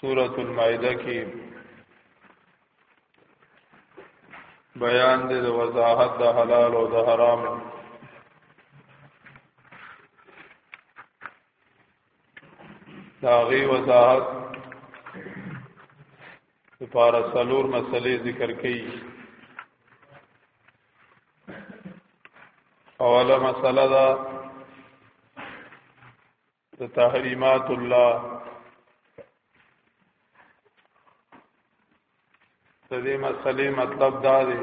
سورۃ المائده کې بیان دې د وضاحت د حلال او د حرام داغي وضاحت لپاره څلور مسلې ذکر کړي اوله مسله ده د تحریمات الله د دې مسلې مطلب دا دی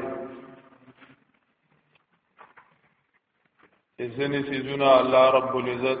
چې ځینې سيزونه الله رب العزت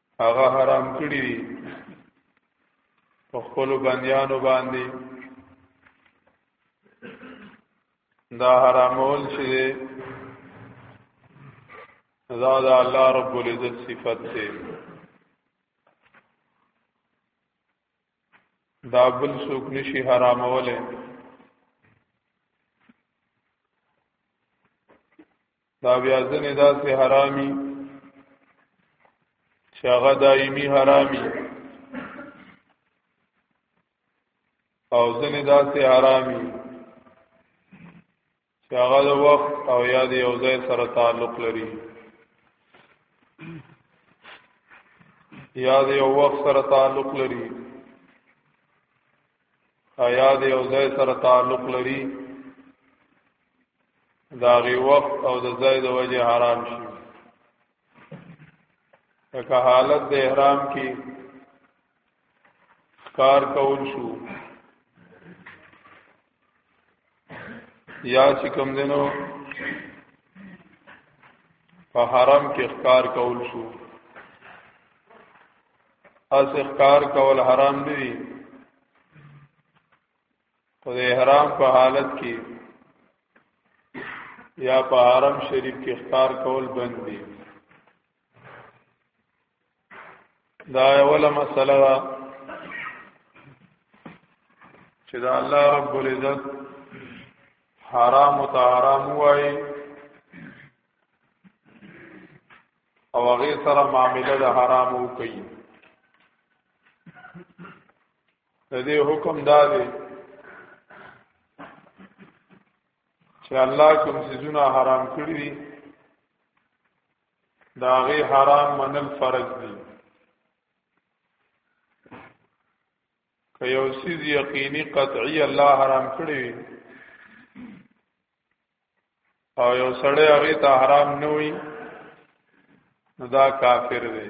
هغه حرام کړی دی په خپل بندیانو باندې دا حرامول چې دا د الله رب العزت صفت دی دا بل څوک نشي حراموله دا بیا ځنې داسې حرامي چې هغه دایمي حرامي او ځنې داسې حرامي چې هغه د وخت او یا د یو ځای سره تعلق لري یا د یو وخت سره تعلق لري یا د یو ځای سره تعلق لري دا غي وخت او د ځای د وجه حرام شي که حالت د احرام کې کار کول شو یا چې کوم دینو په حرم کې ښکار کول شو اس ښکار کول حرام دی په احرام په حالت کې یا په حرم شریف کې اختار کول بند دي دا اوله مسله ده چې دا الله رب العزت حرام او حرام وایي او هغه سره معاملې د حرام وکړي د دې حکم دا دی چې الله کوم سيزونه حرام کړی دي دا غي حرام منل فرض دي که یو سیز یقینی قطعی الله حرام کړی وي او یو سړی هغه ته حرام نه وي نو دا کافر دی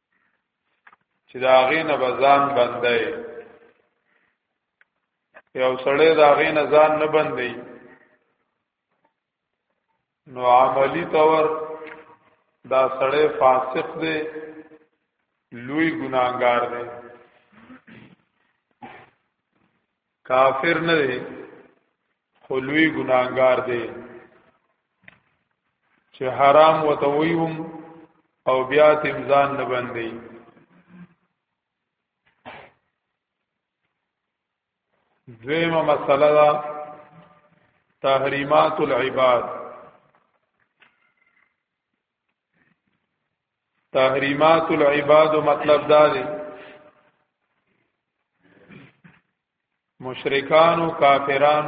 چې دا غي نه بزان بندي یو سړی دا غي نه ځان نه بندي نو عملی طور دا سړی فاسق دی لوی ګناګار دی کافر نه دی خلوی ګناګار دی چې حرام وتویم او بیا تیم ځان نه بندي دویمه مسله ده تحریمات العباد تحریمات العباد مطلب دا دی مشرکان او کافران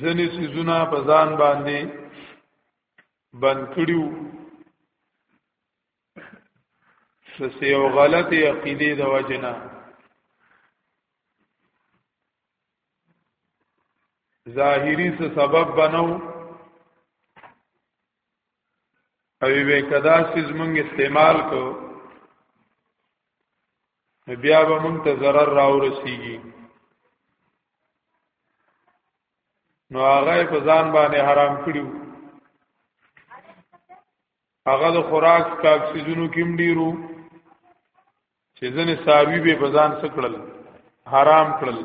ځنې سيزونه په ځان باندې بند کړیو سسې او غلطې عقیده د وجنه ظاهری څه سبب بنو او به کدا سیز مونږ استعمال کو بیا به مونږ ته zarar راورسیږي نو هغه په ځان باندې حرام کړیو هغه د خوراک کاک سيزونو کې ډیرو چې ځنې ساروي به بزان سکړل حرام کړل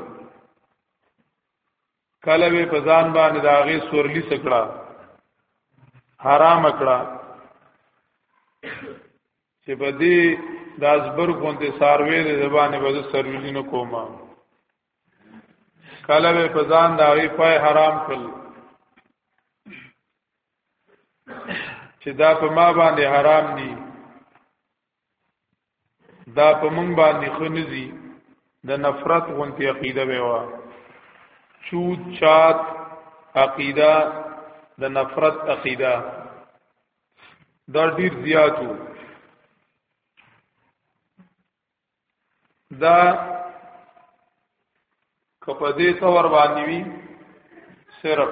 کله به بزان باندې داغه سورلی سکړه حرام کړه چې په دې د ازبر غوندې ساروي د زبانه به سروي نه کومه کله به بزان داغه پای حرام کړل چې دا په ما باندې حرام دي دا په مونږ باندې خنځي د نفرت غونتی عقیده به وا چوت چات عقیده د نفرت عقیده دا ډیر زیاتو دا کپه دې تور باندې وی صرف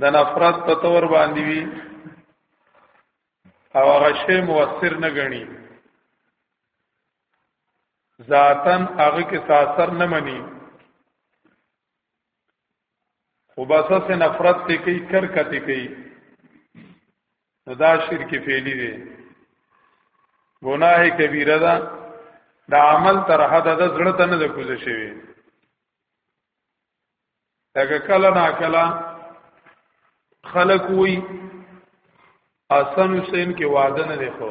د نفرت په تور باندې وی او هغه شی موثر نه غني ذاتن هغه کې تاثیر نه مني خو بس سه نفرت ته کوي کرکت کوي نو دا شرک فعلی دی گناه کبیره ده دا عمل تر حد د زړه ته نه د کوزه شوی لکه کله نا کله خلق وی حسن حسین کې وعده نه دی خو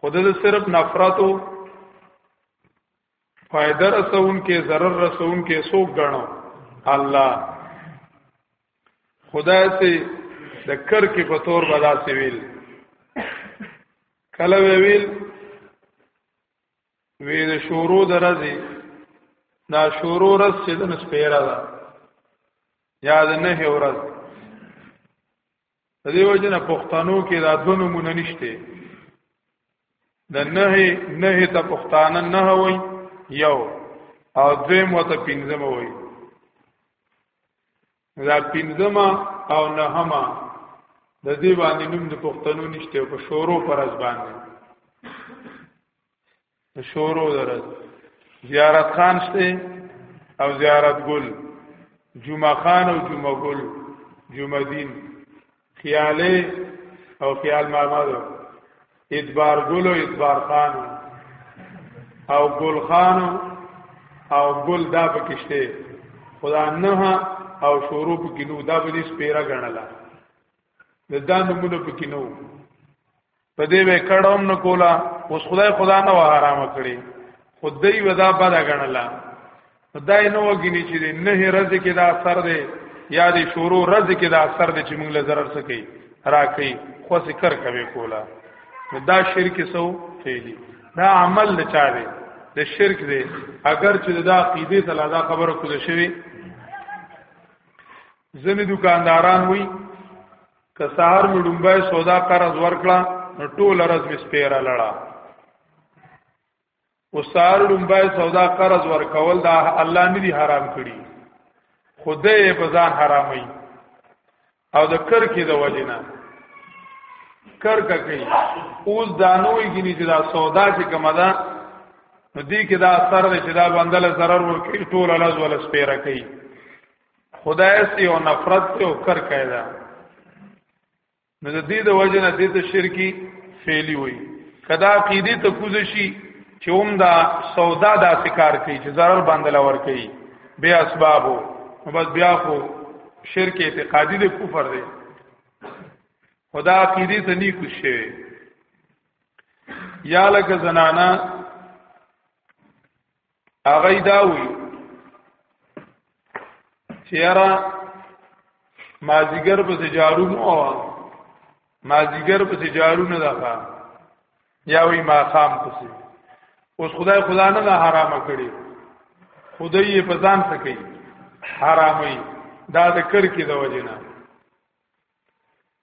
خود د صرف نفرتو فائدہ رسون کې ضرر رسون کې سوق غنو الله خدای سي د کر کې په تور بلا سي ویل کله ویل وی د شورو درځي دا شورو رس چې د نسپیرا ده یا د نه ورځ د دې وجه نه پښتنو کې دا دوه نمونه نشته د نه نه ته پښتانه نه وای یو او دویم وته پنځم وای دا پنځم او نهما د دې باندې نوم د پښتنو نشته په شورو پر ځبان د شورو درځ زیارت خان شته او زیارت ګل جمعه خان او جمعه ګل جمعه دین خیاله او خیال محمد ادبار ګل او ادبار خان او ګل خان او ګل دا پکشته خدا نه او شروع پکې نو دا به دې سپیره غنلا د دا نمونه پکې نو په دې به کړم نه کولا اوس خدای خدا نه حرام کړی خدای ودا بد غنلا خدای نو وګینی چې نه رز کې دا اثر دی یا دې شروع رز کې دا اثر دی چې موږ له zarar سکی راکې خو ذکر کوي کولا دا شرک سو فعلی دا عمل نه چا دی د شرک دی اگر چې دا عقیده ته لادا خبره کوله شوی ځنې دکانداران وي که سهار مې ډومبای سودا قرض ورکړه نو ټول ورځ مې سپیره لړه او سهار ډومبای سودا قرض ورکول دا الله نه دي حرام کړی خدای په ځان حرامي او د کر کې د وجنه کر کوي اوس دانوي ګني چې دا سودا چې کومه ده نو دې کې دا اثر دی چې دا بندل zarar ورکړي ټول لاز ولا سپیره کوي خدای سي او نفرت ته او کر کایدا نو د دې د وجه نه د شرکی فعلی وي کدا عقیده ته کوز شي چې هم دا سودا دا سکار کوي چې zarar باندې لور کوي بے اسبابو نو بس بیا خو شرک اعتقادي د کفر دی خدا عقیده ته نه کوز شي یا لکه زنانا هغه دا وی چیرې مازیګر په جارو مو او مازیګر په جارو نه ده یا وی ما خام پسې اوس خدای خدا نه دا حرام کړی خدای په ځان څه کوي حرامي دا د کر کې د وجنه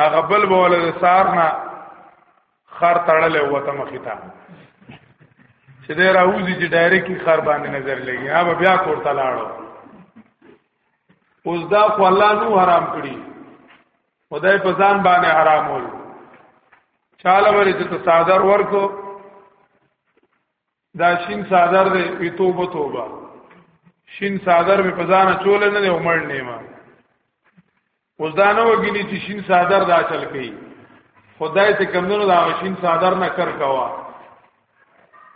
هغه بل بوله د سار نه خر تړلې وته مخې ته چې دا راوځي چې ډایرکټ خر باندې نظر لګي هغه بیا کور ته لاړو اوس دا خو الله نو حرام کړی خدای په ځان باندې حرام ول چاله ورې ته صادر ورکو دا شین صادر دی وی توبه توبه شین صادر می پزانه چول نه دی عمر نیما اوس دا نه وګینی چې شین صادر دا چل کوي خدای ته کمونو دا شین صادر نه کر کوا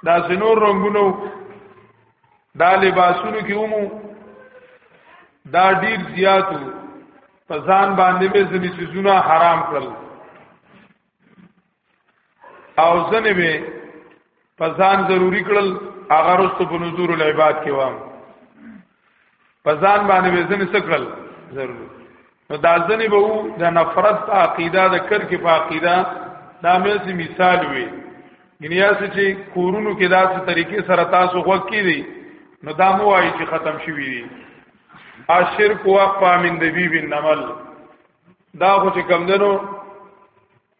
دا سنور رنگونو دا لباسونو کې ومو دا ډیر زیاتو په ځان باندې به ځنی سيزونه حرام کړل او ځنه به په ځان ضروری کړل هغه رستو په نذور العباد کې وام په ځان باندې به ځنه سکړل ضرور نو دا ځنه به وو د نفرت په عقیده د کر کې په عقیده دا مې سي مثال وي ګنیا چې کورونو کې داسې طریقې سره تاسو غوږ کې دي نو دا مو وایي چې ختم شوی دي اشرک واقع من دبیب النمل دا خو چې کم دنو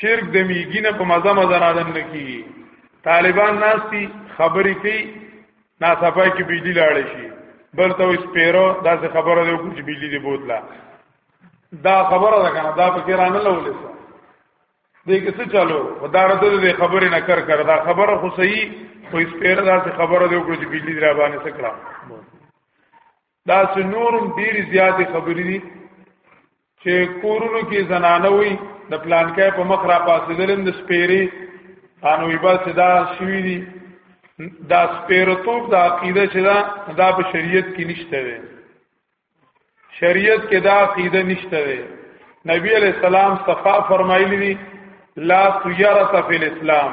شرک د میګینه په مزه مزه نادن نکی طالبان ناستی خبرې کوي ناصفای کې بجلی لاړ شي بل ته اوس پیرو دا څه خبره دی چې بجلی دی بوتلا دا خبره ده کنه دا په کې رانه لولې سو دې کې څه چالو ودارت دې خبرې نه کر کر دا خبره خو صحیح خو اس پیرو دا څه خبره دی چې بجلی دی را باندې سکړه دا چې نورم ډیر زیات خبرې دي چې کورونو کې زنانه وي د پلانکې په مخ را پاسې دلم د سپيري انو یبا صدا شوی دي دا سپیرتوب دا عقیده چې دا دا په شریعت کې نشته وي شریعت کې دا عقیده نشته وي نبی علیہ السلام صفا فرمایلی دي لا سیارت فی الاسلام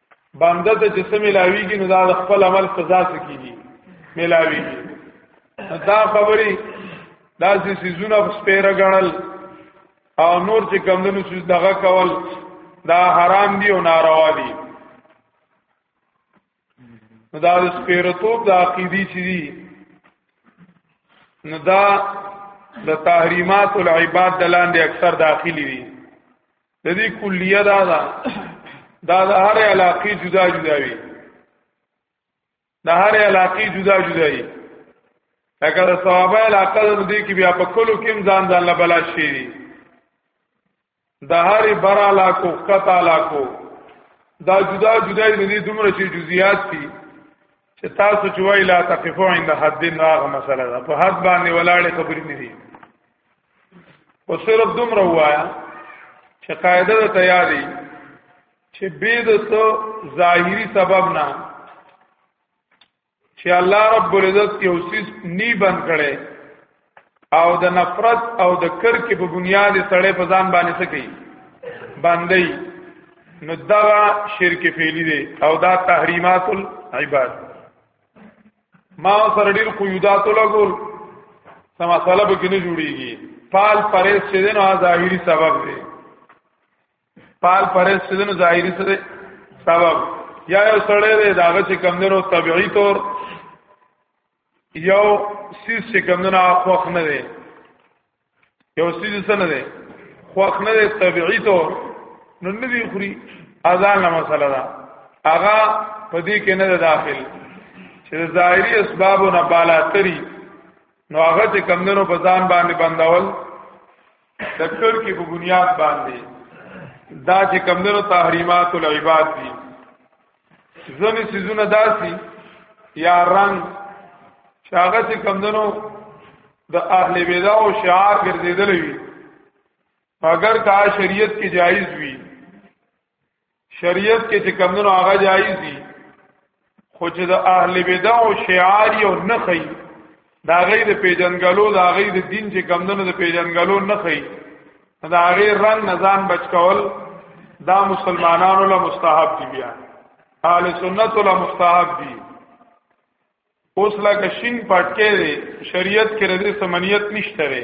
بنده ته چې سم ملاويږي نو دا خپل عمل سزا سکیږي ملاويږي دا خبري دا چې سيزونه سپیره غړل او نور چې کمندونو سيز دغه کول دا حرام دي او ناروا دي نو دا د سپیرتوب د عقیدی چې دي نو دا د تحریمات العباد دلاندې اکثر داخلي دي د دې کلیه دا ده دا د هر علاقې جدا جدا وي د هر علاقې جدا جدا وي لکه د صحابه علاقه د دې کې بیا په کلو کې ځان ځان لا بلا شي دي د هر بر علاقو قطع علاقو دا جدا جدا دي د دومره چې جزئیات دي چې تاسو چې وای لا تقفو عند حد نه هغه مسله ده په حد باندې ولاړې خبرې نه دي او صرف دومره وایا چې قاعده د تیاری چې به د سو ظاهری سبب نه چې الله رب العزت یو سیس نی بند کړي او د نفرت او د کرکې په بنیاد سړې په ځان باندې سکی باندې نو دا شرک فعلی دی او دا تحریمات العباد ما سره ډیر قیودات لګول سم مساله به کې نه جوړیږي پال پرېس چې دین او ظاهری سبب دی پال پرېس چې دین ظاهری څه دی سبب یا یو سړی دی داغه چې کم دینو طبيعي طور یو سیس چې کم دینو اخوخ نه دی یو سیز سره ده خوخ نه ده طبيعي تو نو نه دی خوري اذان نه مسله ده هغه په دې کې نه داخل چې ظاهري اسباب نه بالا تری نو هغه چې کمندونو په ځان باندې بندول دکتور کې په بنیاد باندې دا چې کمندونو تحریمات العباد دي ځنې سيزونه داسي یا رنگ چې هغه چې کمندنو د اهل بدع او شعار ګرځیدل وي اگر کا شریعت کې جایز وي شریعت کې چې کمندنو هغه جایز دي خو چې د اهل بدع او شعار یو نه خي دا غي د پیجنګلو دا غي د دین چې کمندونو د پیجنګلو نه خي دا غي رنگ نزان بچ کول دا مسلمانانو له مستحب دی بیا اهل سنت له مستحب دی اوس لکه شین پټکې دی شریعت کې ردی سمنیت نشته ری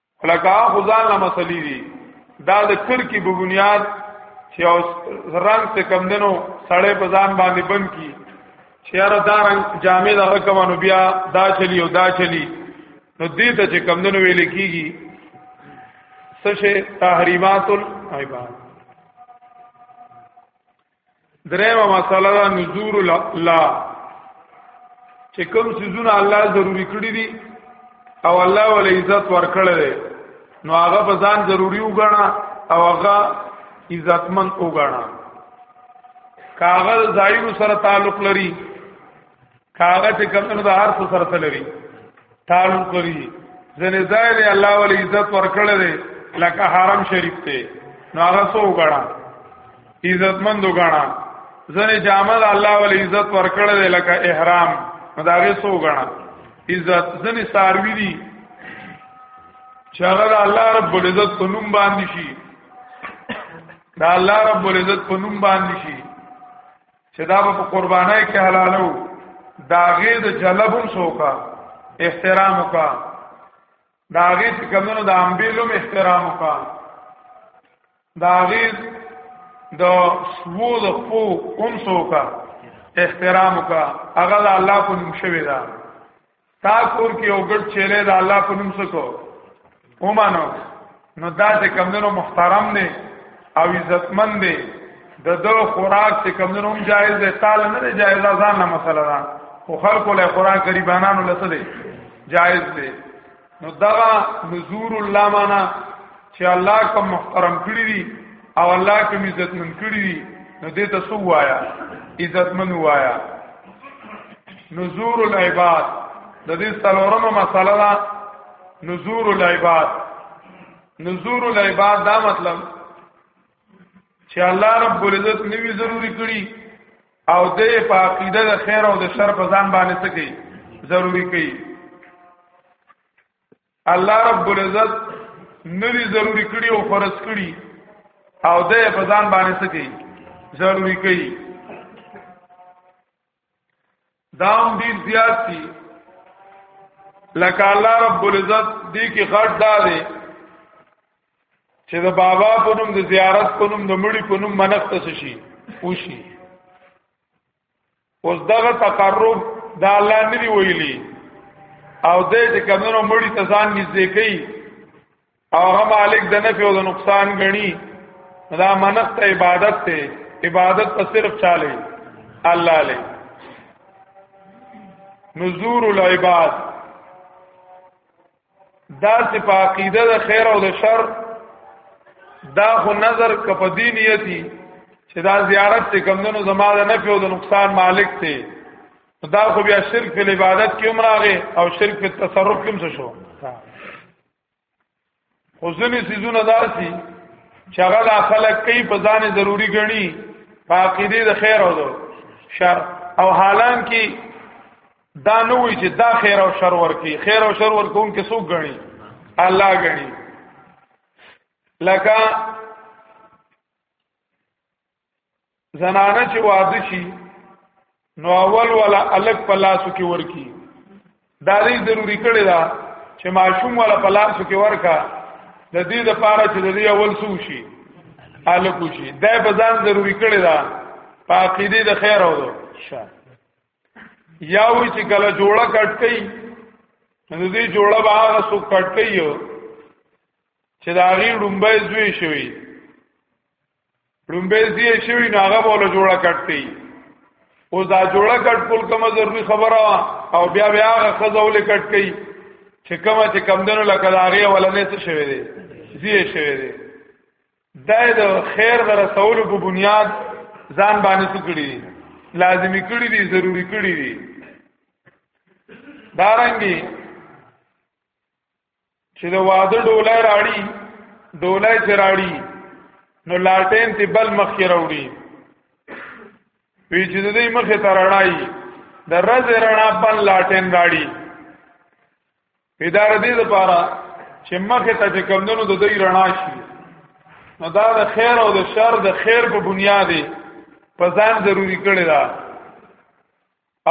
کلکا خدان له مسلې دي دا د کرکی په بنیاد چې اوس رنگ څه کم دنو سړې په ځان باندې بند کی چې یاره دا رنگ جامې دا کومو بیا دا چلی او دا چلی نو دې ته چې کم دنو ویل کیږي سشه تحریمات العباد درېمه مسله دا نذور الله چې کوم سيزونه الله ضروری کړی دي او الله ول عزت ورکړی دی نو هغه په ځان ضروری وګڼه او هغه عزتمن وګڼه کاغذ ظاهر سره تعلق لري کاغه چې کمنو د هر څه سره تلوي تعلق کوي ځنه ځای دی الله ول عزت ورکړل دی لکه حرم شریف ته نو هغه سو غړا عزت مند غړا ځنه جامل الله ول عزت ورکړل دی لکه احرام نو دا هغه سو غړا عزت ځنه ساروی دی چې هغه الله رب العزت په نوم باندې شي دا الله رب العزت په نوم باندې شي چې دا په قربانای کې حلالو داغه د جلبم سوکا احترام وکا داغه چې کمونو د امبیلوم احترام وکا داغه د سوو د خو کوم سوکا احترام وکا هغه الله کو نوم شوی دا تا کور کې یو ګډ چیرې د الله په نوم سکو ومانو نو دا چې کمندونو محترم دی او عزتمن دی د دو خوراک چې کمندونو هم جایز دی تعالی نه دی جایز ځان نه مسله ده خو خلکو له خوراک غریبانو لته دی جایز دی نو دا نذور الله معنا چې الله کوم محترم کړی دی او الله کوم عزت من کړی وي نو دې ته سو وایا عزت من وایا نزور العباد د دې څلورمه مسله ده نزور العباد نزور العباد دا مطلب چې الله رب العزت نوی ضروری کړی او دې په عقیده د خیر او د شر په ځان باندې څه کوي ضروری کوي الله رب العزت ندی ضروری کړی او فرض کړی او د فزان باندې څه کوي ضروری کوي دا هم ډیر زیات دي لکه الله رب العزت دې کې غټ دا دی چې د بابا په نوم د زیارت په نوم د مړي په نوم منښت شي وشي اوس دغه تقرب دا الله نه دی ویلي او دې چې کمنو مړی ته ځان نږدې کوي او هغه مالک د نفع او د نقصان غني دا منښت عبادت ته عبادت ته صرف چاله الله له نزور العباد دا چې په عقیده د خیر او د شر دا خو نظر کپ دینیتی چې دا زیارت ته کمندونو زما د نفع او د نقصان مالک ته دا خو بیا شرک په عبادت کې عمر راغې او شرک په تصرف کې هم شو خو ځینې سيزونه داسي چې هغه د خلک کوي په ځان ضروری ګڼي په عقیده د خیر او د شر او حالان کې دا نه وی چې دا خیر او شر ورکی خیر او شر ورکون کې څوک غني الله غني لکه زنانه چې واده شي نو اول ولا الګ پلاسو کې ورکی دا دې ضروری کړی دا چې ماشوم ولا پلاسو کې ورکا د دې د پاره چې د دې اول سو شي الګ شي دا به ځان ضروری کړی دا پاکیدې د خیر او شر یا وی چې کله جوړه کټ کړي نو دې جوړه به هغه سو کټ کړي چې دا غي ډومبه زوی شوی ډومبه زوی شوی نو هغه بوله جوړه کټ کړي او دا جوړه کټ کول کومه ضروري خبره او بیا بیا هغه خزول کټ کړي چې کومه چې کم دنو لکه دا غي ولنې څه شوی دی زوی شوی دی دا د خیر د رسولو په بنیاد ځان باندې څه کړی دي لازمی کړی دي ضروری کړی دي دارنګي چې د واده ډولای راړي ډولای چې راړي نو لالټین تی بل مخ کې راوړي وی چې د دې مخه ترړای د رز رڼا بل لالټین راړي پیدار دې لپاره چې مخه ته چې کمندونو د دوی رڼا شي نو دا د خیر او د شر د خیر په بنیاد په ځان ضروری کړی دا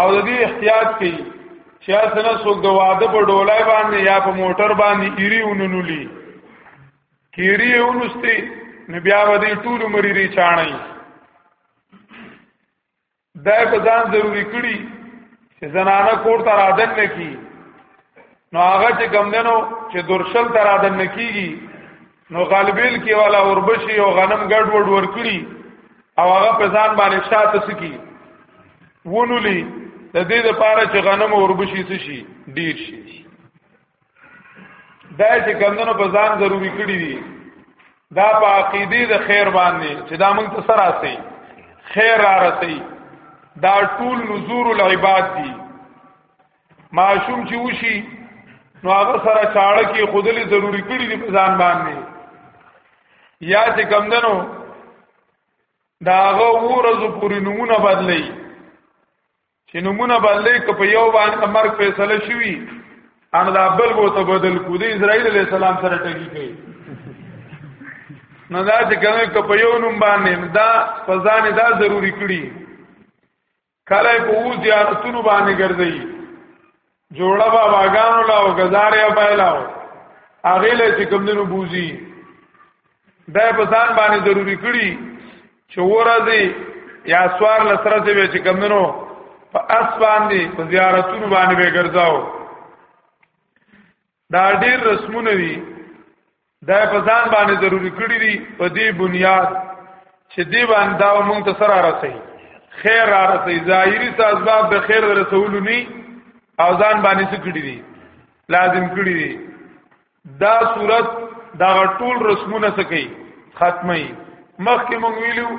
او د دې احتیاط کوي چې اسنه څوک د واده په ډولای باندې یا په موټر باندې ایری ونونولي کیری ونستی نو بیا ودی ټول مری ری چاڼي دا په ځان ضروری کړی چې زنانه کور ته رادن نه کی نو هغه چې کمندنو چې درشل ته رادن نه کیږي نو غالبیل کې والا اوربشي او غنم ګډ وډ ور کړی او هغه په ځان باندې شاته سکی ونولي د دې لپاره چې غنم او اوربشي شي ډیر شي دا چې کمندونو په ځان ضروری کړی دي دا په عقیده د خیر باندې چې دا موږ ته سره سي خیر را رسي دا ټول نذور العباد دي معشوم چې وشي نو هغه سره چاړه کې خودلی ضروری کړی دي په ځان باندې یا چې کمندونو دا هغه ورځو پوری نمونه بدلی چې نمونه باندې که په یو باندې مرګ فیصله شوی ان دا بل وو ته بدل کو دی اسرائیل علی السلام سره ټکی کوي نو دا چې کومه که په یو نوم باندې دا فزان دا ضروری کړی کله په اوس زیارتونو باندې ګرځي جوړه باباګانو لا او غزاریا پایلاو هغه له چې کوم دینو بوزي دا په ځان باندې ضروری کړی چې ورځي یا سوار لسره چې چې کوم دینو په اس باندې په زیارتونو باندې به ګرځاو دا ډیر رسمونه دي دا په ځان باندې ضروری کړی دي په دې بنیاد چې دې باندې دا مونږ ته سره راځي خیر را رسي ظاهري اسباب د خیر رسول نه او ځان باندې څه کړی دي لازم کړی دي دا صورت دا ټول رسمونه څه کوي ختمي مخکې مونږ ویلو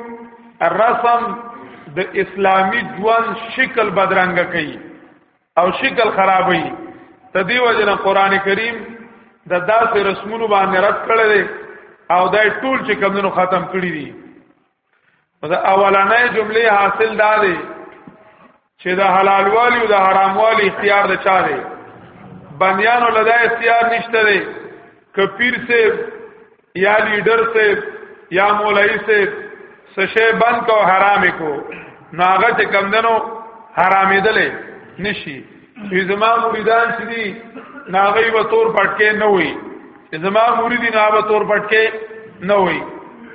رسم د اسلامی ژوند شکل بدرنګ کوي او شکل خرابوي تدی وجنه قران کریم د داسې رسمونو باندې رد کړی دی او دا ټول چې کمونو ختم کړی دي دا اولانې جمله حاصل دا دی چې د حلال والی او د حرام والی اختیار د چا دی بنیانو لدا اختیار نشته دی کپیر سے یا لیډر سے یا مولای سے سشه بند کو حرام کو ناغه چې کم دنو حرامې دلې نشي چې زما مریدان چې دي ناغه و تور پټکې نه وي چې زما مریدي ناغه تور پټکې نه وي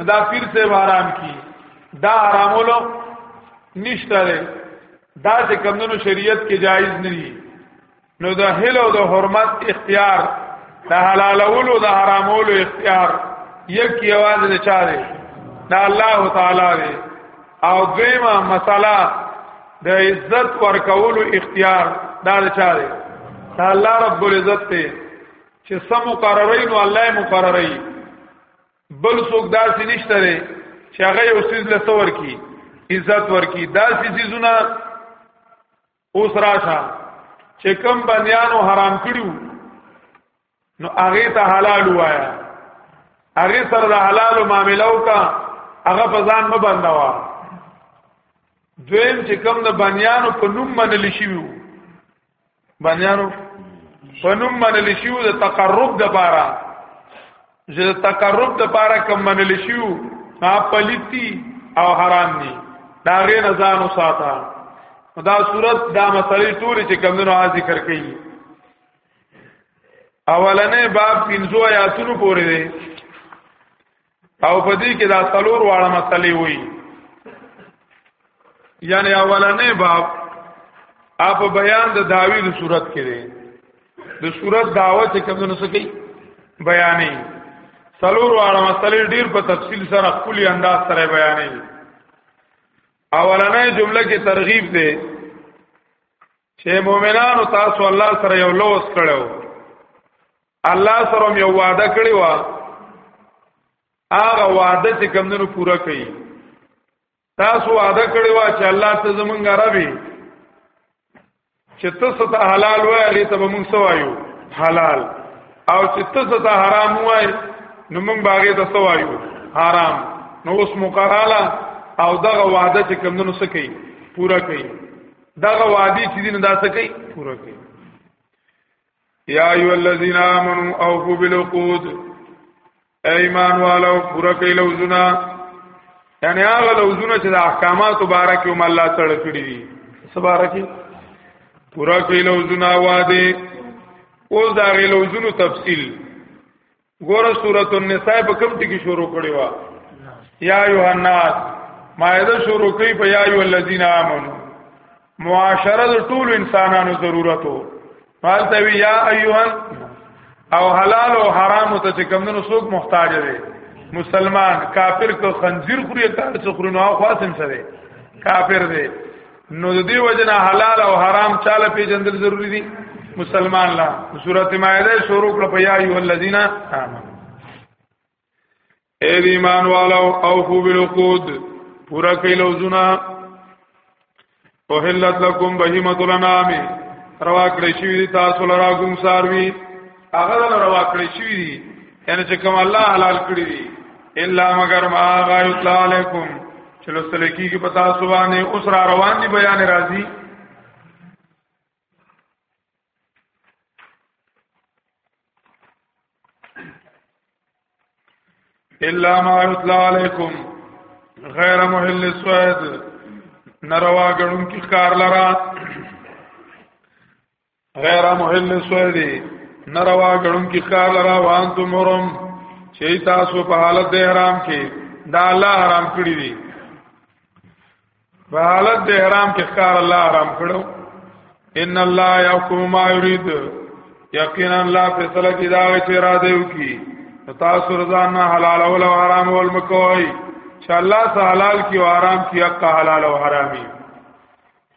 دا پیر سے حرام کی دا حرامولو نشته دا چې کم دنو شریعت کې جایز نه دي نو د هل او د حرمت اختیار د حلالولو د حرامولو اختیار یک یواز نه چا دی دا الله تعالی دی او دویمه مسله د عزت ورکولو اختیار دا چا دی دا الله رب العزت دی چې سم مقررین او الله مقررین بل څوک داسې نشته لري چې هغه یو سیز له څور کی عزت ورکی داسې سیزونه اوس راشه چې کم بندیانو حرام کړیو نو هغه ته حلال وایا هغه سره د حلال معاملو کا هغه په ځان نه بندوا دویم چې کم د بندیانو په نوم منل شیو بندیانو په نوم منل شیو د تقرب د بارا چې د تقرب د پاره کم منل شي ها پلیتی او حرام دي دا غیر ځان وساته دا صورت دا مسلې ټول چې کمونو ها ذکر کړي اولنې باب 15 آیاتونو پورې دي او په دې کې دا څلور واړه مسلې وایي یعنی اولنې باب اپ بیان د داوی د صورت کې دی د صورت داوا چې کوم نو سکی بیانې سلور واړه مسلې ډیر په تفصیل سره خپل انداز سره بیانې اولنې جمله کې ترغیب دی چې مؤمنانو تاسو الله سره یو لوس کړو الله سره یو وعده کړی و هغه وعده چې کوم نو پوره کړي تاسو وعده کړی و چې الله ته زمونږ ربي چې تاسو ته حلال وای هغه ته موږ سوایو حلال او چې تاسو ته حرام وای نو موږ باغې ته سوایو حرام نو اوس مقراله او دغه وعده چې کمندونو سکی پورا کړي دغه وعده چې دین دا سکی پورا کړي یا ایو الذین آمنو اوفوا بالعقود ایمان والو پورا کوي لوزونه یعنی هغه لوزونه چې د احکامات مبارک هم الله تعالی کړی دي سبارکی پورا کوي لوزونه واده اوس دا غي لوزونو تفصیل ګوره سورۃ النساء په کوم ټکی شروع کړی و یا ایه الناس مائده شروع کوي په یا ایه الذین آمنو معاشره د ټول انسانانو ضرورتو مالته وی یا ایوهن او حلال او حرام ته چې کمونو څوک محتاج دی مسلمان کافر کو خنزیر خوري کار څو خوري نو خاصم سره کافر دی نو د دې وجنه حلال او حرام چاله پیژندل ضروری دي مسلمان لا سورته مائده شروع کړ په یا ایو الذین آمنوا اے دی ایمان والو اوفو بالعقود پورا کئی لوزونا اوحلت لکم بهیمت الانام روا کړی شوی دی تاسو لرا کوم ساروی هغه روا کړی شوی دی یعنی چې کوم الله حلال کړی دی الا مگر ما غایت علیکم چلو سلکی کی پتا سبانه اوس را روان دی بیان راضی الا ما یتلا علیکم غیر محل سوید نروا غړون کی کار لرا غیر محل سوید نروا غړون کی کار لرا وان تم حرم چي تاسو په حالت د احرام کې دا الله حرام کړی دی په حالت د احرام کې ښکار الله حرام کړو ان الله يحكم ما يريد یقینا الله فیصله کی دا چې را دیو کی تاسو رضان نه حلال او حرام او مکوای چې الله تعالی حلال کی او حرام کی حق حلال او حرامي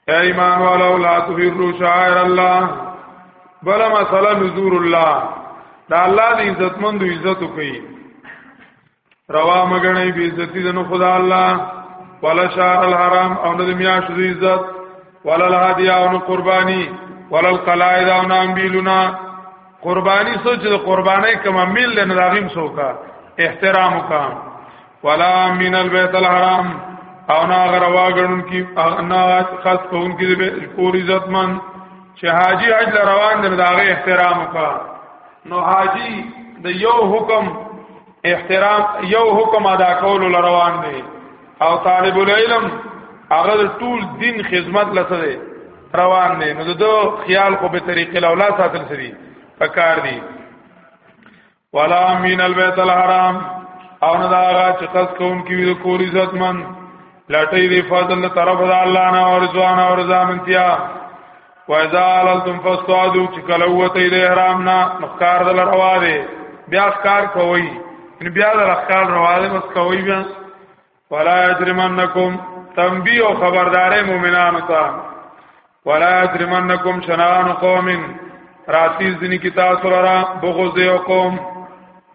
اے ایمان والو لا تفروا شعائر الله بل مسله نذور الله دا الله دې عزتمند عزت کوي روا مګنې بی عزتی دنو خدا الله ولا شهر الحرام او نه میاش دی عزت ولا الهدی او نه قربانی ولا القلائد او نه انبیلنا قربانی سوچ د قربانای کما مل نه داغیم سوکا احترام کا ولا من البیت الحرام او نه غروا ګرون کی نه خاص کون کی به پوری عزت من چې حاجی حج روان دی داغه احترام کا نو حاجی د یو حکم احترام یو حکم ادا کول روان دی او طالب العلم هغه ټول دین خدمت لسره روان دی نو دو خیال خو به طریقې لولا ساتل سری پکار دی ولا من البيت الحرام او نه دا هغه چې قص کوم کې ویل کولی عزتمن لټې دی فضل طرف د الله نه او رضوان او رضامندیا واذا علتم فاستعدوا چې کله وته د احرام نه مخکار دل روا دي بیا ښکار کوي ان بیا د ښکار روا دي بس کوي بیا ولا یجرمنکم تنبیه او خبردارې مؤمنانو ته ولا یجرمنکم شنان قوم راتیز دنی کی تاسو را بغض یو قوم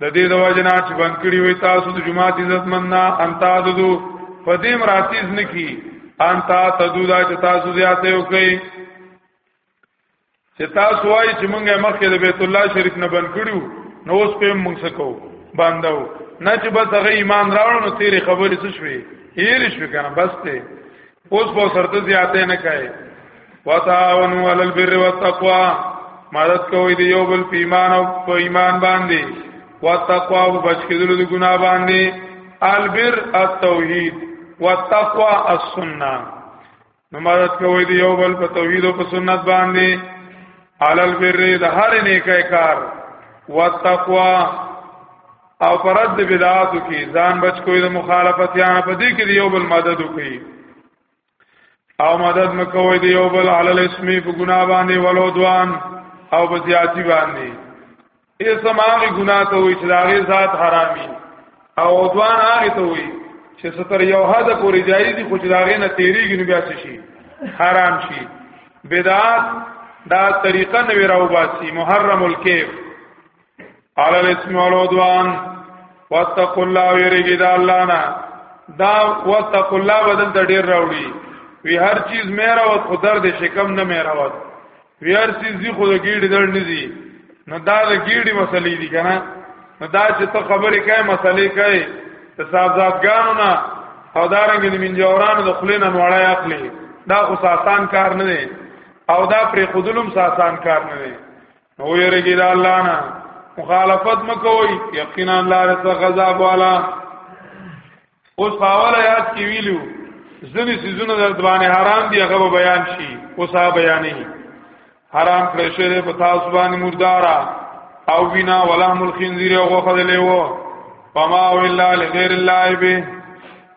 د دې د وجنا چې بند کړی وي تاسو د جماعت عزت مننا انت عددو په دې مراتیز نکی انت تدودا چې تاسو زیاته وکي چې تاسو وایي چې مونږه مخکې د بیت الله شریف نه بند کړو نو اوس په مونږ سکو باندې نه چې بس هغه ایمان راوړو نو تیرې خبرې څه شوي هیر شوي کنه بس ته اوس په سرته زیاتې نه کوي وتعاونوا علی البر والتقوا مدد کوي دی یو بل په ایمان او په ایمان باندې والتقوا او بچ کېدل د ګنا باندې البر التوحید والتقوا السنه نو مدد کوي دی یو بل په توحید او په سنت باندې علی البر د هر نیکه کار والتقوا او پرد بدعاتو کې ځان بچ کوی د مخالفتیان په دې کې یو بل مدد وکړي او مدد مکوې دی یو بل علی الاسم په ګنا باندې ولو دوان او په زیاتی باندې ای سماغي ګنا ته وي چې داغه ذات حرامي او دوان هغه ته وي چې ستر یو حد پورې جایز دي خو چې داغه نه تیریږي نو بیا شي حرام شي بدعات دا طریقه نوی راو باسي محرم الکیف قال الاسم والعدوان واتقوا الله ويرجي دا الله نه دا واتقوا الله بدل ته ډیر راوړي وی هر چیز میرا وت خو درد شکم نه میرا وت وی هر چیز دی خو د ګیډي درد نه دي نو دا د ګیډي مسلې دي کنه نو دا چې ته خبرې کوي مسلې کوي د صاحبزادګانو نه او دارنګ د منجورانو د خلې نه نوړای اخلي دا خو ساسان کار نه دی او دا پر خودلم ساسان کار نه دی نو یریږي د الله نه مخالفت مکوئ یقینا الله رسا غضب والا اوس پاوله یاد کی ویلو ځنی سيزونه د ځوانه حرام دی هغه بیان شي اوس هغه بیانې حرام کړی شوی په تاسو باندې مردارا او بنا ولهم الخنزیر او غفل له و فما الا لغیر الله به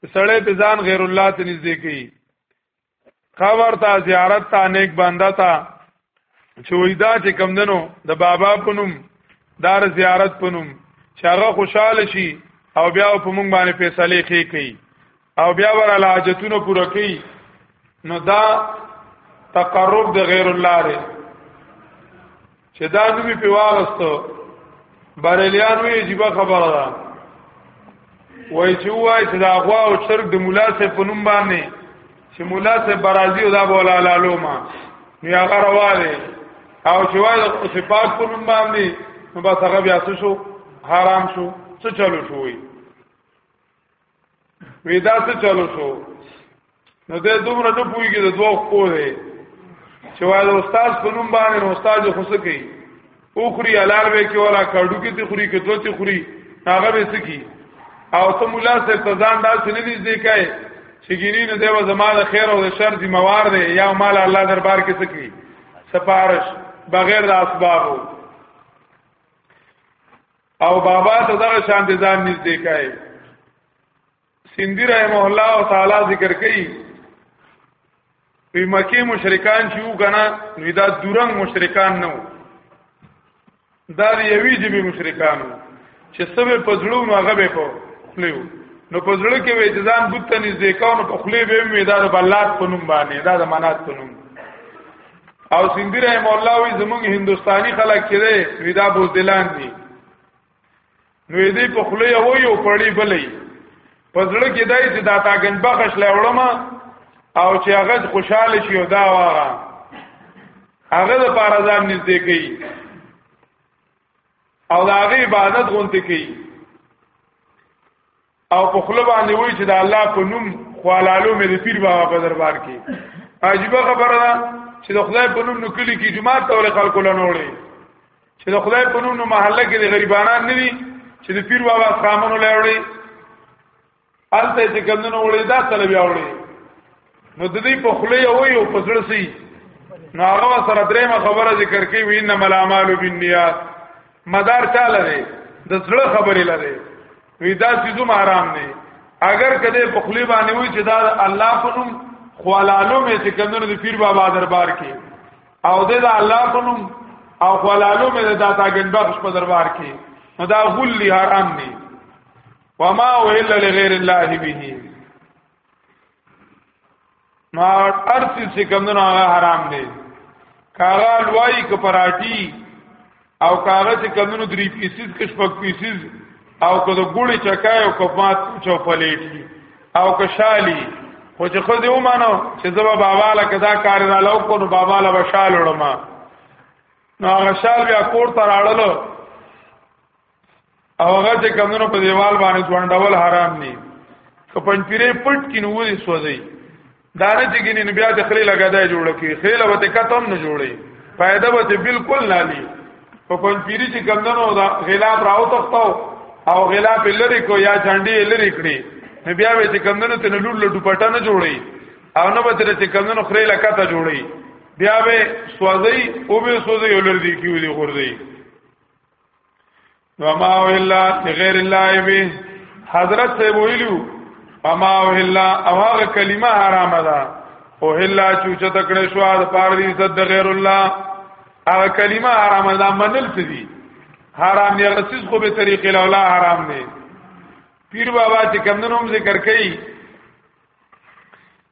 چې سړی په ځان غیر الله ته نږدې کوي قبر ته زیارت ته نیک بنده ته چې وېدا چې کمندنو د بابا پنوم دار زیارت پنوم چې هغه خوشاله شي او بیا په مونږ باندې فیصله کوي کوي او بیا ور علاجتونه پوره کوي نو دا تقرب د غیر الله لري چې دا نومي په واغستو بریلیان وی عجیب خبره ده وای چې وای چې دا غوا او چرګ د مولا سه په نوم باندې چې مولا سه برازي او دا بولا لالو ما نو هغه رواله او چې وای د صفات په نوم باندې نو بس هغه بیا شو حرام شو څه چلو شوی وی دا څه چلو شو نو دې دومره نه پويږي د دوه خو دی چې وای د استاد په نوم باندې نو استاد خو څه کوي اوخري حلال به کې ولا کډو کې ته خوري کې دوه ته خوري هغه به څه کوي او ته مولا سره تزان دا څه نه دي دې کوي چې ګینی نه دیو زما د خیر او د شر ذمہ وار دی یا مال الله دربار کې څه کوي سفارش بغیر د اسبابو او بابا ته دا شان دي ځان نږدې کای سیندی رحمه الله تعالی ذکر کوي په مکه مشرکان چې وو کنه نو دا دورنګ مشرکان نه وو دا یوی جبی مشرکان چې سبه پزړو نو هغه به په خلیو نو پزړو کې وې ځان بوت نږدې کاو نو په خلی به مې دا د بلات په نوم باندې دا د منات په نوم او سیندی رحم الله وی زمونږ هندستاني خلک چې دی نو دا بوزدلان دي نو دې په خله یو یو پړی بلې پزړه کې دای چې دا تاګن بخش لوړم او چې هغه خوشاله شي او دا واره هغه د پاره ځان نږدې کوي او دا هغه عبادت غونته کوي او په خپل باندې وای چې د الله په نوم خوالالو مې د پیر بابا په دربار کې عجیب خبره ده چې د خدای په نوم نو کلی کې جماعت تور خلکو لنوړي چې د خدای په نوم نو محله کې د غریبانان نه دي چې د پیر بابا سامانو لوړي الته چې کمنو وړي دا طلب یاوړي نو د دې په خله یو یو په زړه سي نو هغه سره درېمه خبره ذکر کوي وین مل اعمال بالنیات مدار چاله دی د زړه خبرې لري وی دا سيزو حرام نه اگر کده په خلی باندې وي چې دا الله په نوم خوالالو مې چې کندنو د پیر بابا دربار کې او د الله په نوم او خوالالو مې د داتا ګن بخش په دربار کې نو دا غلی حرام نه وما وهل لغیر الله به نو ارث چې کمونه هغه حرام دی کاغه لوی کپراټی او کاغه چې کمونه درې پیسز کې شپږ پیسز او که د ګوړې چکای او کپات چو پلیټي او که شالی خو چې خو دې ومانو چې زما بابا له کدا کار را لو کو نو بابا له بشال وړم نو هغه شال بیا کور ته راړلو او هغه چې کمونو په دیوال باندې ځوانډول حرام دي که پنځپیرې پټ کې نو ودی سوځي دا نه چې ګینې نو بیا د خلی لګادای جوړ کی خیله وته کتم نه جوړي فائدہ وته بالکل نه لې په پنځپیرې چې کمونو دا غلاف راو تختو او غلاف لری کو یا جنډي لری کړی نو بیا به چې کمونو ته لور لټو پټه نه جوړي او نه به چې کمونو خلی لکاته جوړي بیا به سوځي او به سوځي ولر دي کیو دي غورځي وما او الا غیر الله به حضرت سے ویلو وما او الا او هغه کلمه حرامه ده او الا چوچه تکړه شو د پاره دي صد غیر الله هغه کلمه حرامه ده منل څه دي حرام دی غسیز خو به طریق الاولا حرام دی پیر بابا چې کمندونو ذکر کوي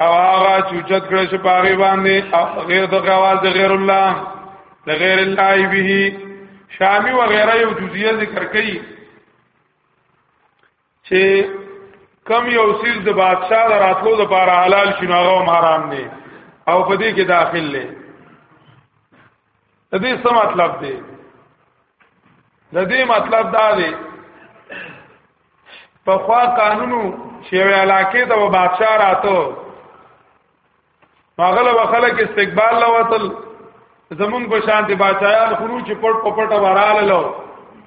او هغه چې چت کړی شي پاره باندې غیر د غوال د غیر الله د غیر الله به شامی و غیره یو جزئیه ذکر کړي چې کم یو سیز د بادشاہ د راتلو د پاره حلال شنو هغه حرام نه او په دې کې داخل لې د دې څه مطلب دی د دې مطلب دا دی په خوا قانونو چې یو علاقې ته به بادشاہ راتو ماغله به خلک استقبال لوتل زمون په شانتي بادشاہان خرو چې پټ په پټه وراله لو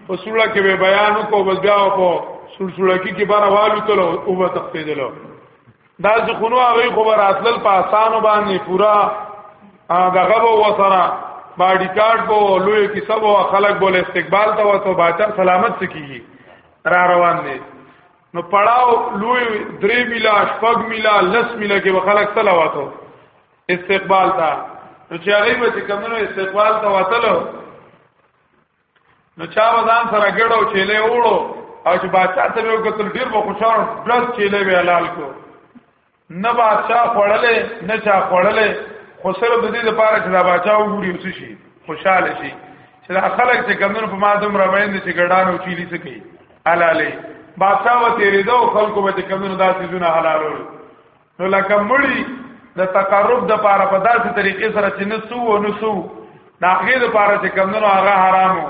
په سوړه کې به بیان کو بس بیا په سړسړه کې کې بار والو تلو او به تختیدلو دا چې خونو هغه خو راتلل په اسانو باندې پورا دغه به وسره باډي کارت بو لوی کیسه بو خلک بول استقبال ته وته باچر سلامت سکیږي را روان دي نو پړاو لوی درې میلا شپږ میلا لس میلا کې به خلک سلا وته استقبال ته نو چې هغه به کومو استقبال ته وتلو نو چا وزان سره ګړو چيلې وړو او چې بادشاہ ته یو کتل ډیر به خوشاله بلس چيلې وی حلال کو نه بادشاہ خړلې نه چا خړلې خو سره د دې لپاره چې دا بادشاہ وګوري اوس شي خوشاله شي چې دا خلک چې کمنو په مادم روان چې ګډانو چيلې څه کوي حلالې بادشاہ و تیرې دو خلکو به کمنو داسې زونه حلالول نو لکه مړی د تقرب د پاره په داسې طریقې سره چې نسو او نسو دا هغه د پاره چې کمونو هغه حرامو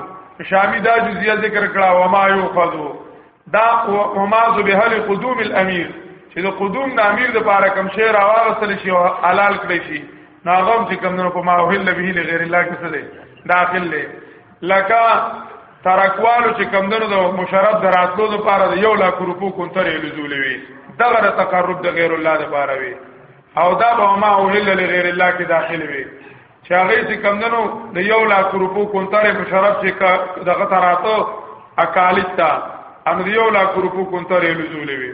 شامی دا جزیه ذکر کړه و ما یو خذو دا و ما ذو به هل قدوم الامیر چې د قدوم د امیر د پاره کم شی راوغسل شي او حلال کړی شي ناغم چې کمونو په ما وهل به لغیر الله کې څه دی داخل دی لکه ترکوالو چې کمدنو د مشرف دراتلو د پاره د یو لاک روپو کونترې لزولې وي دغه د تقرب د غیر الله د پاره وي او دا به ما اولل لغیر الله کې داخل وي چې هغه چې کمدنو د یو لاک روپو کونترې مشرف چې دغه تراتو اکالیت تا ان د یو لاک روپو کونترې لزولې وي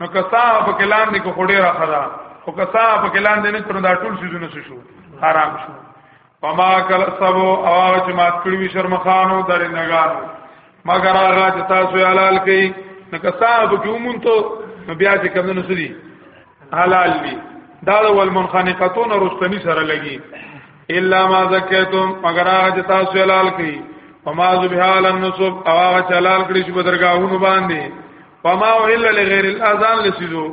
نو کسا په کلان دې کو خډې را خدا او کسا په کلان دې نه تر دا ټول سيزونه شو حرام شو پما کل سبو او چې مات کړی وی شرمخانو درې نګانو مگر هغه چې تاسو یې حلال کړي نو کسا په کومون ته نو بیا چې کوم نه سړي حلال دي دا د والمنخنقتون رستنی سره لګي الا ما زکیتم مگر هغه چې تاسو حلال کړي وما ذبحال النصب او هغه چې حلال کړی چې بدرګاهونو باندې فما الا لغیر الاذان لسیدو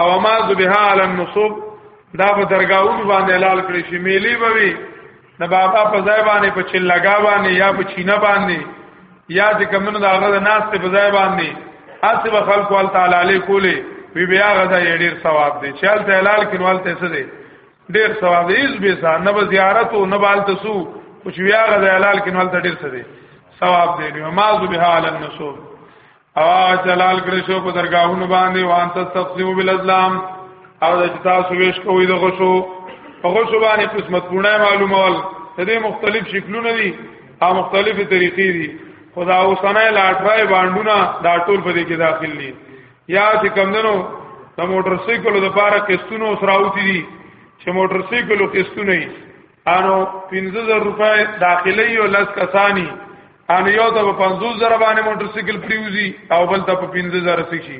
او ما ذبها علی النصب دا په درگاہونو باندې حلال کړی شي میلی به وي نه بابا په ځای باندې په چل لگا باندې یا په چینه باندې یا چې کمنو دا غره ناس ته په ځای باندې اسی به خلق ول تعالی علی کوله وی بیا غدا یې ډیر ثواب دی چل ته حلال کینوال ته څه دی ډیر ثواب دی اس به سان نه زیارت او نه بال تسو کچھ بیا غدا حلال کینوال ته ډیر څه دی ثواب دی نو ما ذبها علی النصب او جلال کړی شو په درگاهونو باندې وان تستقسمو بالازلام او د تاسو ویش کوی د غشو په غشو باندې قسمت پونه معلومول د دې مختلف شکلونه دي او مختلفې طریقې دي خدا اوسنه لاټرای باندونه دا ټول په دې کې داخل دي یا چې کمندنو د موټر سایکل د پاره قسطونو سراوتی دي چې موټر سایکل قسطونه انو 15000 روپے داخلي یو لس کسانی انو یو ته 50000 باندې موټر سایکل پریوزی او بل ته 15000 سکی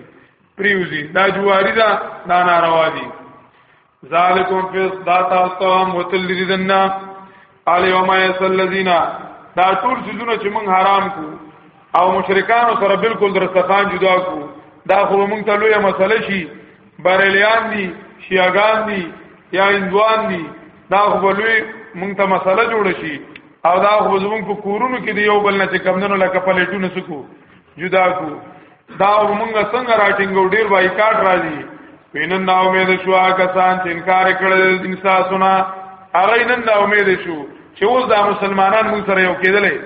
پریوزی دا جواری دا دا ناروا دي ذالکم فی دا تاسو متل دي دنا الیوم یسل الذین دا ټول سيزونه چې موږ حرام کو او مشرکان سره بالکل درستخان جدا کو دا خو موږ ته لویه مسله شي بریلیان دي شیعاګان دي یا اندوان دي دا خو لوی مونږ ته مسله جوړ شي او دا خو زمونږ په کورونو کې دی یو بل نه چې کمندونو لکه پلیټونه سکو جدا کو دا مونږ څنګه راټینګو ډیر بایکاټ راځي پینن نا امید شو کسان چې انکار کړل دین ساسونه هغه نن نا امید شو چې اوس دا مسلمانان مون سره یو کېدلې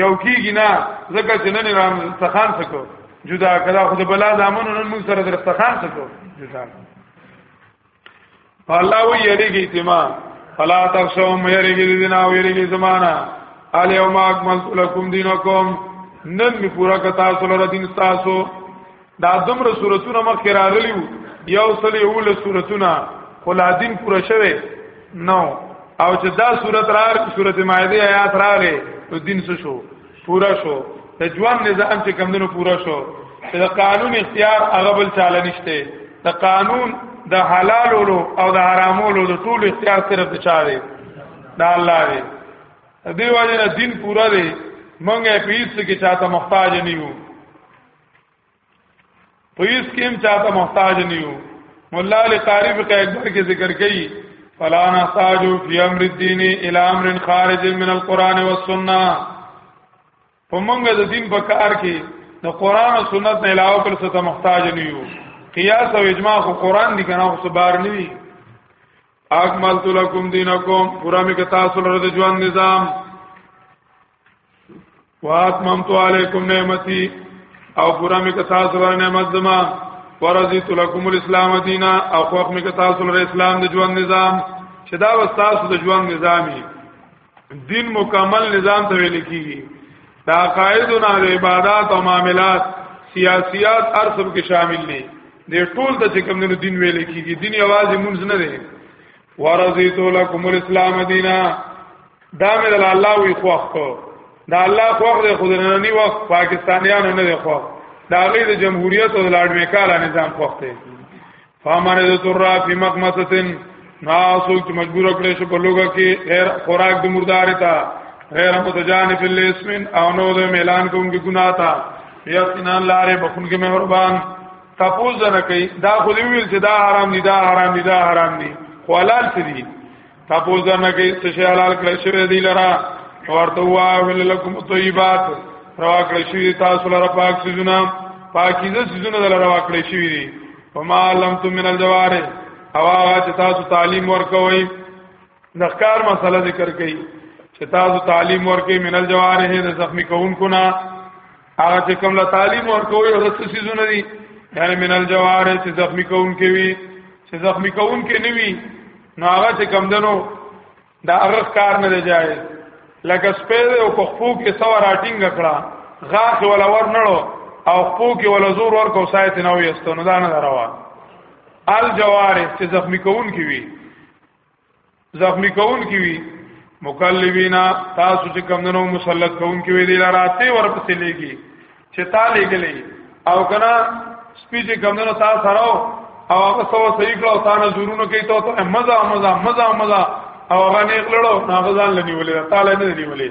یو کیږي نه ځکه چې نن رام سخان سکو جدا کړه خو د بلا زامن نن موږ سره درستخان څه کو جدا الله وی یریږي تما فلا تخشوا ما یریږي دینا او یریږي زمانہ الیوم اکملت لکم دینکم نن می پورا کتا سره دین تاسو دا دمر سورتونه مخ راغلیو یو سلی اول سورتونه خلا دین پورا شوه نو او چې دا سورت را سورت مائده آیات راغې نو دین څه شو پورا شو د ژوند نظام چې کمندونو پورا شو چې د قانون اختیار هغه بل چاله نشته د قانون د حلالولو او د حرامولو د ټول اختیار صرف د چا دی د الله دی دی وجه دین پورا دی مونږه پیس کې چاته محتاج نه یو په هیڅ کې هم چاته محتاج نه یو مولا علی قاری په اکبر کې ذکر کړي فلا نحتاج فی امر الدین الی امر خارج من القران والسنه په موږ د دین په کار کې د قران او سنت نه علاوه بل څه ته محتاج نه یو قیاس او اجماع خو قران دی کنه خو بار نه وی اکملت لکم دینکم پورا می کتا سره د ژوند نظام واتممت علیکم نعمتي او پورا مې کتا سره نعمت زما ورزیت لكم الاسلام دینا او خو مې کتا سره اسلام د ژوند نظام چې دا وستاسو د ژوند نظامي دین مکمل نظام ته ویل کیږي دا قاعدونه د عبادت او معاملات سیاسيات ارسب کې شامل دي د ټول د چې کوم دین ویل کیږي دین یوازې مونږ نه دی ورضیت لكم الاسلام دینا دا مې د الله وی خوښ کو دا الله خوښ دی خو د نننی وخت پاکستانیانو نه دی خوښ دا غي د جمهوریت او د لارډ میکالا نظام خوښ دی فامر د ترا فی مقمصتن ناسو چې مجبور کړی شو په لوګه کې غیر خوراک د مردار تا غیر متجانف الاسمن او نو د اعلان کوم کې ګناه تا یقینا لاره بخون کې مهربان تپوز نه کوي دا خو دی ویل چې دا حرام دي دا حرام دي دا حرام دي خو حلال څه دي تپوز نه کوي څه شی حلال کړی شوی دی لرا ورته وا ویل لكم طيبات روا کړی شوی تاسو لپاره پاک سيزونه پاکیزه سيزونه دلته روا کړی شوی دي فما لم تم من الجوار او هغه چې تاسو تعلیم ورکوي نخکار مسله ذکر کړي چې تاسو تعلیم ورکوي من الجوار هي د زخمی کوونکو نه هغه چې کوم له تعلیم ورکوي او رسو سيزونه دي یعنی من الجوار چې زخمی کون کې وي چې زخمی کون کې نه وي نو هغه چې کم دنو دا هغه کار نه دی جایز لکه سپید او پخپو کې سو راټینګ کړه غاخ ولا ور نړو او خپو کې ولا زور ور کو سایت نه وي استنو دا نه دروا الجوار چې زخمی کون کې وي زخمی کون کی وی مکلبینا تاسو چې کمندونو مسلط کون کی وی دی راته ورپسې لګي چې تا لګلې او کنا سپی چې کمندونو تا سره او هغه سو صحیح کړو تا نه زورونو کوي ته ته مزه مزه مزه مزه او هغه نه کړو هغه ځان لنی ولې تعالی نه دی ولې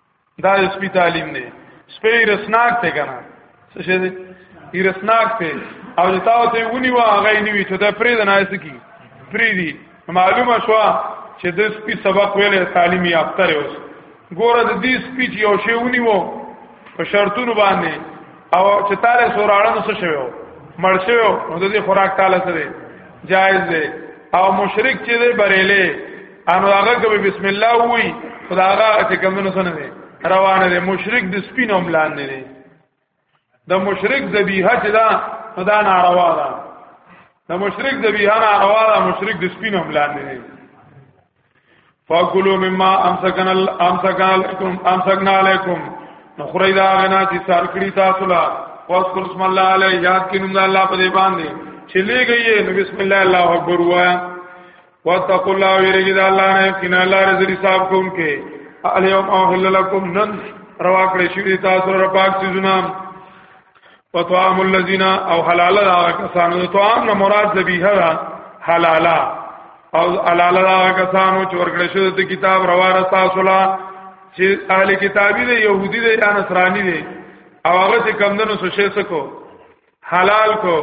دا سپی تعلیم نه سپی رسناک ته کنه څه شه دې رسناک ته او چې تاسو ته ونی و هغه نیوي ته دا پرې نه ایسه کی پرې دي معلومه شو چې د سپی سبق ویلې تعلیم یافته اوس ګوره د دې سپی چې یو شی ونی وو په شرطونو باندې او چې تاله سوراړن څه شوی و مړ شوی نو د دې خوراک تاله سره جایز دی او مشرک چې دی بریلې انو هغه کوي بسم الله وی خدا هغه چې کمنو سن دی روانه دی مشرک د سپین هم لاندې دی د مشرک ذبیحه چې دا خدا ناروا ده د مشرک ذبیحه ناروا ده مشرک د سپین هم لاندې دی فاکلوا مما امسکنا امسکنا علیکم امسکنا علیکم نو خوري دا غنا چې سار کړی تاسو لا واذكر اسم الله علیه یاد کینم الله په دې باندې چې لګي نو بسم الله الله اکبر وایا واتقوا الله ویرګی د الله نه کنا الله رزق حساب کوم کې الیوم احل لكم نن روا کړی شوی تاسو را پاک سيزونه وطعام الذين او حلال دا کسانو طعام نه مراد ذبیحه دا حلالا او حلال دا کسانو چې ورکړی شوی د کتاب روا را تاسو لا چې اهل کتابی دی يهودي دی یا نصراني دی او هغه چې کمندونو سوشې سکو حلال کو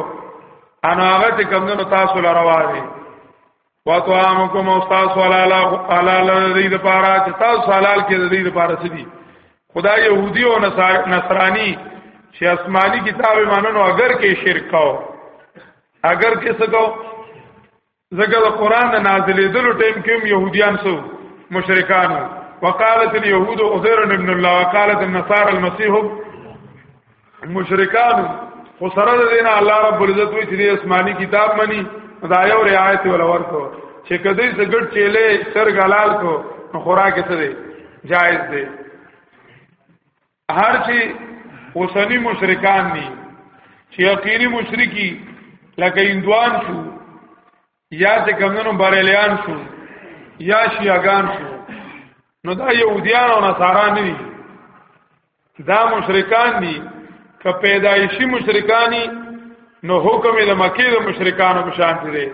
انو هغه چې کمونو تاسو لروا دي وطعامکم او تاسو حلال حلال دې د پاره چې تاسو حلال کې دې د پاره سدي خدای يهودي او نصراني چې آسماني کتاب مانونو اگر کې شرک کاو اگر کې څه کاو ځکه د قران د نازلېدلو ټیم کې هم يهوديان سو مشرکان وقالت اليهود عزير ابن الله وقالت النصارى المسيح مشرکان خو سره د دین الله رب العزت وی چې آسماني کتاب مني دا یو رعایت ولا ورکو چې کدی سګړ چيله سر غلال کو خوراک څه دی جائز دی هر چې اوسنی مشرکان دي چې یقیني مشرکی لکه اندوان شو یا چې کمنو بریلیان شو یا شیعگان شو نو دا یهودیان او نصارا نه دي دا مشرکان دي که پیدایشي مشرکانی نو حکم د مکه د مشرکانو په شان دي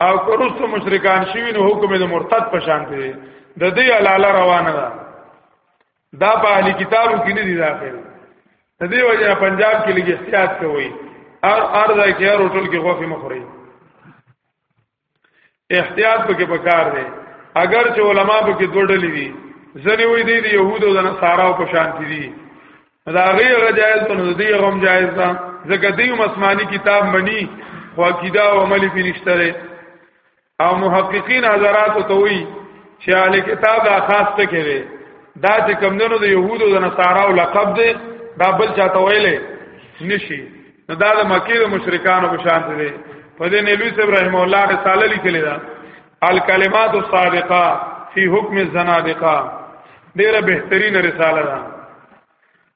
او کروست مشرکان شوی نو حکم د مرتد په شان دي د دې علاله روانه ده دا په اهلی کتابو کې نه دي داخل د دې وجه پنجاب کې لګي احتیاط کوي ار ار دا کې ار هوټل کې غوښه مخوري احتیاط پکې پکار دی اگر چې علما پکې دوړلې دي ځنې وې دي د يهودو د نصاراو په شان دي دا غیر جائز ته نه دی غوم جائز ده ځکه دی مسمانی کتاب منی خو عقیده او عمل په نشته او محققین حضرات ته وی چې اهل کتاب دا خاص ټکی دی دا چې کمندونو د يهودو د نصاراو لقب دی دا بل چاته ویلې نشي نو دا د مکی د مشرکانو په شان دی په دې نه لوی صاحب رحم الله رساله لیکلې ده الکلمات الصادقه فی حکم الزنادقه ډیره بهترین رساله ده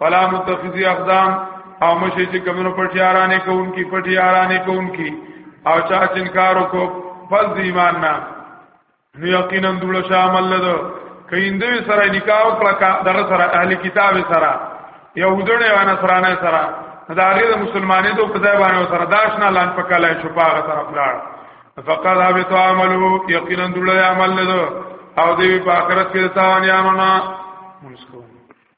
فلا متخذی اقدام او مشی چې کمنو پټیارانه کوونکی پټیارانه کوونکی او چا چې انکار وکړ فز ایمان نه نو یقینا دول شامل ده کیندې سره نکاح کړه دغه سره اهلی کتاب سره یهودونه او نصرانه سره دا غیر مسلمانې ته په ځای باندې سره داش نه لان پکاله شپاغه سره پلاړ فقط هغه تو عملو یقینا دول عمل نه او دی په آخرت کې تاوان یانو نه